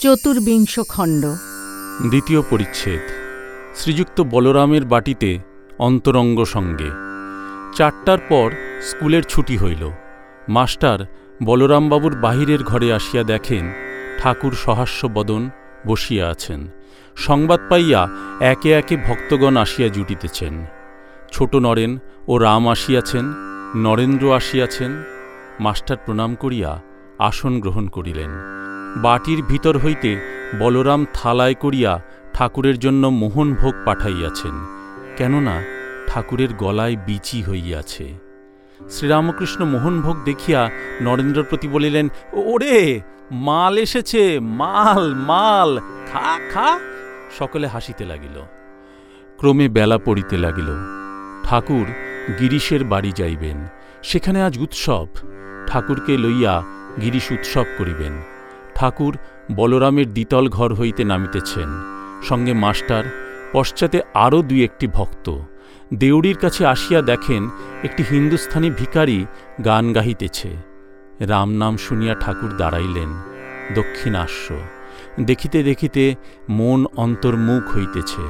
চতুর্বিংশ খণ্ড দ্বিতীয় পরিচ্ছেদ। শ্রীযুক্ত বলরামের বাটিতে অন্তরঙ্গ সঙ্গে। চারটার পর স্কুলের ছুটি হইল। মাস্টার বলরামবাবুর বাহিরের ঘরে আসিয়া দেখেন ঠাকুর সহাস্য বদন বসিয়া আছেন। সংবাদ পাইয়া একে একে ভক্তগণ আসিয়া জুটিতেছেন। ছোট নরেন ও রাম আসিয়াছেন, নরেন্দ্র আসিয়াছেন। মাস্টার প্রণাম করিয়া আসন গ্রহণ করিলেন। বাটির ভিতর হইতে বলরাম থালায় করিয়া ঠাকুরের জন্য মোহনভোগ পাঠাইয়াছেন, কেননা ঠাকুরের গলায় বিচি হইয়াছে। শ্রীরামকৃষ্ণ মোহনভোগ দেখিয়া নরেন্দ্র প্রতি বলিলেন, ওরে, মাল এসেছে, মাল মাল, খা খা! সকলে হাসিতে লাগিল। ক্রমে বেলা পড়িতে লাগিল। ঠাকুর গিরিশের বাড়ি যাইবেন। সেখানে আজ উৎসব। ঠাকুরকে লইয়া গিরিশ উৎসব করিবেন। ঠাকুর বলরামের দ্বিতল ঘর হইতে নামিতেছেন। সঙ্গে মাস্টার, পশ্চাতে আরও দুই একটি ভক্ত। দেউড়ির কাছে আসিয়া দেখেন একটি হিন্দুস্থানি ভিখারি গান গাহিতেছে। রাম নাম শুনিয়া ঠাকুর দাঁড়াইলেন দক্ষিণাস্য দেখিতে দেখিতে মন অন্তর্মুখ হইতেছে।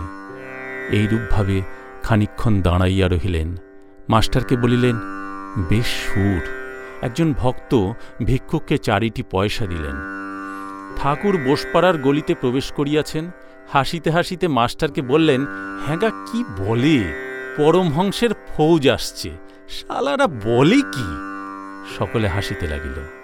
এইরূপভাবে খানিক্ষণ দাঁড়াইয়া রহিলেন। মাস্টারকে বলিলেন, বেশ সুর। একজন ভক্ত ভিক্ষুককে চারিটি পয়সা দিলেন। ঠাকুর বোসপাড়ার গলিতে প্রবেশ করিয়াছেন। হাসিতে হাসিতে মাস্টারকে বললেন, হ্যাঁগা, কি বলে? পরমহংসের ফৌজ আসছে। শালারা বলে কি? সকলে হাসিতে লাগিল।